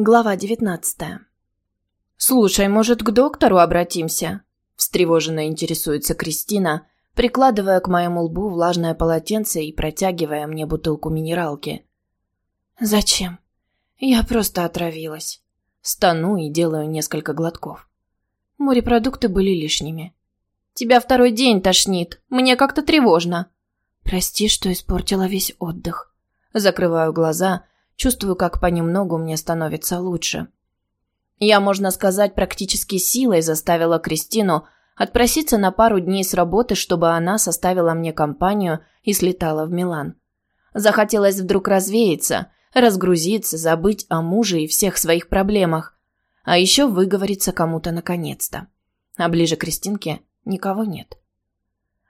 Глава девятнадцатая. «Слушай, может, к доктору обратимся?» Встревоженно интересуется Кристина, прикладывая к моему лбу влажное полотенце и протягивая мне бутылку минералки. «Зачем? Я просто отравилась». Стану и делаю несколько глотков. Морепродукты были лишними. «Тебя второй день тошнит. Мне как-то тревожно». «Прости, что испортила весь отдых». Закрываю глаза, чувствую, как понемногу мне становится лучше. Я, можно сказать, практически силой заставила Кристину отпроситься на пару дней с работы, чтобы она составила мне компанию и слетала в Милан. Захотелось вдруг развеяться, разгрузиться, забыть о муже и всех своих проблемах, а еще выговориться кому-то наконец-то. А ближе к Кристинке никого нет.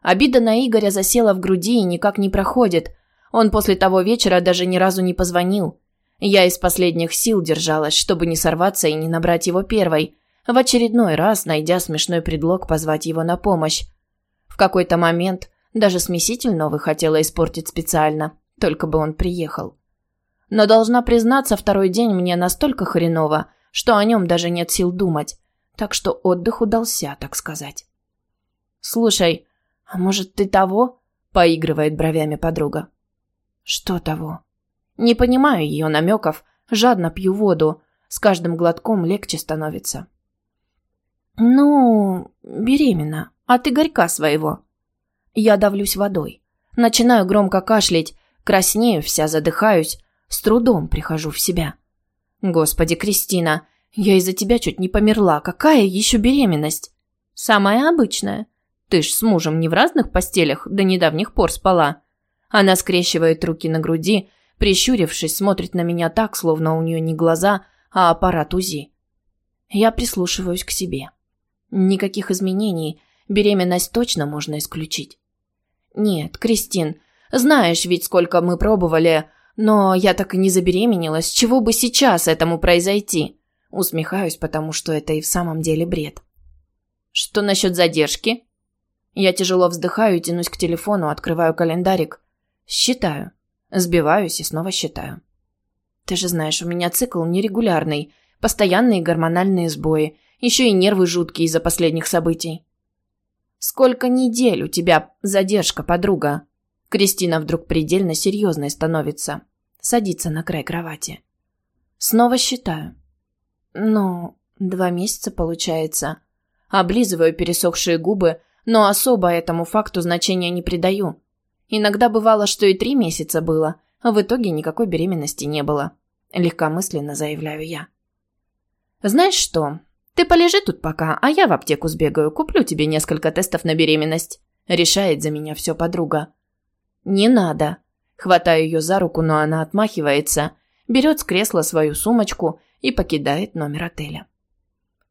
Обида на Игоря засела в груди и никак не проходит. Он после того вечера даже ни разу не позвонил. Я из последних сил держалась, чтобы не сорваться и не набрать его первой, в очередной раз найдя смешной предлог позвать его на помощь. В какой-то момент даже смеситель новый хотела испортить специально, только бы он приехал. Но должна признаться, второй день мне настолько хреново, что о нем даже нет сил думать, так что отдых удался, так сказать. «Слушай, а может, ты того?» – поигрывает бровями подруга. «Что того?» Не понимаю ее намеков, жадно пью воду, с каждым глотком легче становится. «Ну, беременна, а ты горька своего». Я давлюсь водой. Начинаю громко кашлять, краснею вся, задыхаюсь, с трудом прихожу в себя. «Господи, Кристина, я из-за тебя чуть не померла. Какая еще беременность?» «Самая обычная. Ты ж с мужем не в разных постелях до недавних пор спала». Она скрещивает руки на груди, прищурившись, смотрит на меня так, словно у нее не глаза, а аппарат УЗИ. Я прислушиваюсь к себе. Никаких изменений, беременность точно можно исключить. Нет, Кристин, знаешь ведь, сколько мы пробовали, но я так и не забеременела, с чего бы сейчас этому произойти? Усмехаюсь, потому что это и в самом деле бред. Что насчет задержки? Я тяжело вздыхаю и тянусь к телефону, открываю календарик. Считаю. Сбиваюсь и снова считаю. Ты же знаешь, у меня цикл нерегулярный, постоянные гормональные сбои, еще и нервы жуткие из-за последних событий. Сколько недель у тебя задержка, подруга? Кристина вдруг предельно серьезной становится. Садится на край кровати. Снова считаю. Ну, два месяца получается. Облизываю пересохшие губы, но особо этому факту значения не придаю. Иногда бывало, что и три месяца было, а в итоге никакой беременности не было. Легкомысленно заявляю я. «Знаешь что? Ты полежи тут пока, а я в аптеку сбегаю, куплю тебе несколько тестов на беременность». Решает за меня все подруга. «Не надо». Хватаю ее за руку, но она отмахивается, берет с кресла свою сумочку и покидает номер отеля.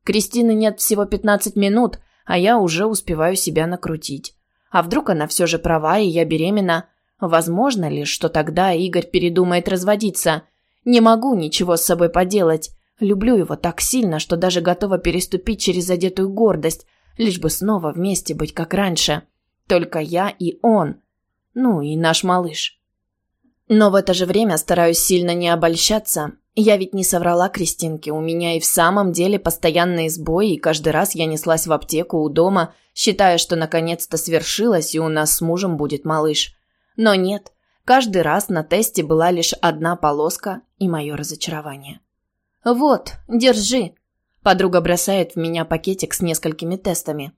Кристины нет всего 15 минут, а я уже успеваю себя накрутить. А вдруг она все же права, и я беременна? Возможно ли, что тогда Игорь передумает разводиться? Не могу ничего с собой поделать. Люблю его так сильно, что даже готова переступить через задетую гордость, лишь бы снова вместе быть как раньше. Только я и он. Ну и наш малыш. Но в это же время стараюсь сильно не обольщаться. Я ведь не соврала Кристинке, у меня и в самом деле постоянные сбои, и каждый раз я неслась в аптеку у дома, считая, что наконец-то свершилось, и у нас с мужем будет малыш. Но нет, каждый раз на тесте была лишь одна полоска и мое разочарование. «Вот, держи», – подруга бросает в меня пакетик с несколькими тестами.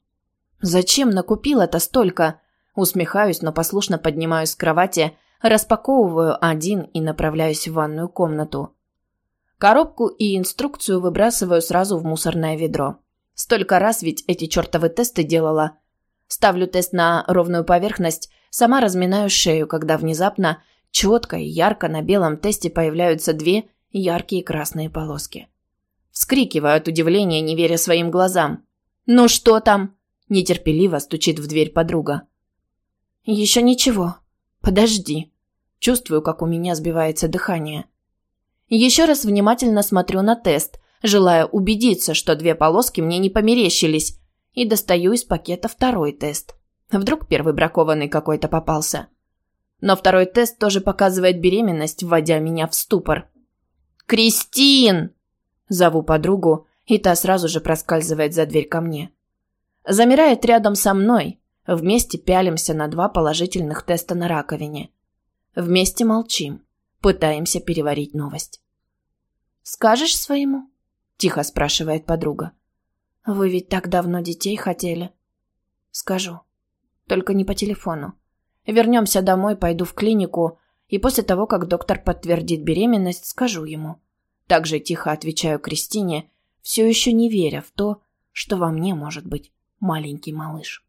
«Зачем накупил это столько?» Усмехаюсь, но послушно поднимаюсь с кровати, распаковываю один и направляюсь в ванную комнату. Коробку и инструкцию выбрасываю сразу в мусорное ведро. Столько раз ведь эти чертовы тесты делала. Ставлю тест на ровную поверхность, сама разминаю шею, когда внезапно, четко и ярко на белом тесте появляются две яркие красные полоски. Вскрикиваю от удивления, не веря своим глазам. «Ну что там?» – нетерпеливо стучит в дверь подруга. «Еще ничего. Подожди». Чувствую, как у меня сбивается дыхание. Еще раз внимательно смотрю на тест, желая убедиться, что две полоски мне не померещились, и достаю из пакета второй тест. Вдруг первый бракованный какой-то попался. Но второй тест тоже показывает беременность, вводя меня в ступор. «Кристин!» Зову подругу, и та сразу же проскальзывает за дверь ко мне. Замирает рядом со мной. Вместе пялимся на два положительных теста на раковине. Вместе молчим. Пытаемся переварить новость. «Скажешь своему?» – тихо спрашивает подруга. «Вы ведь так давно детей хотели». «Скажу. Только не по телефону. Вернемся домой, пойду в клинику, и после того, как доктор подтвердит беременность, скажу ему». Также тихо отвечаю Кристине, все еще не веря в то, что во мне может быть маленький малыш.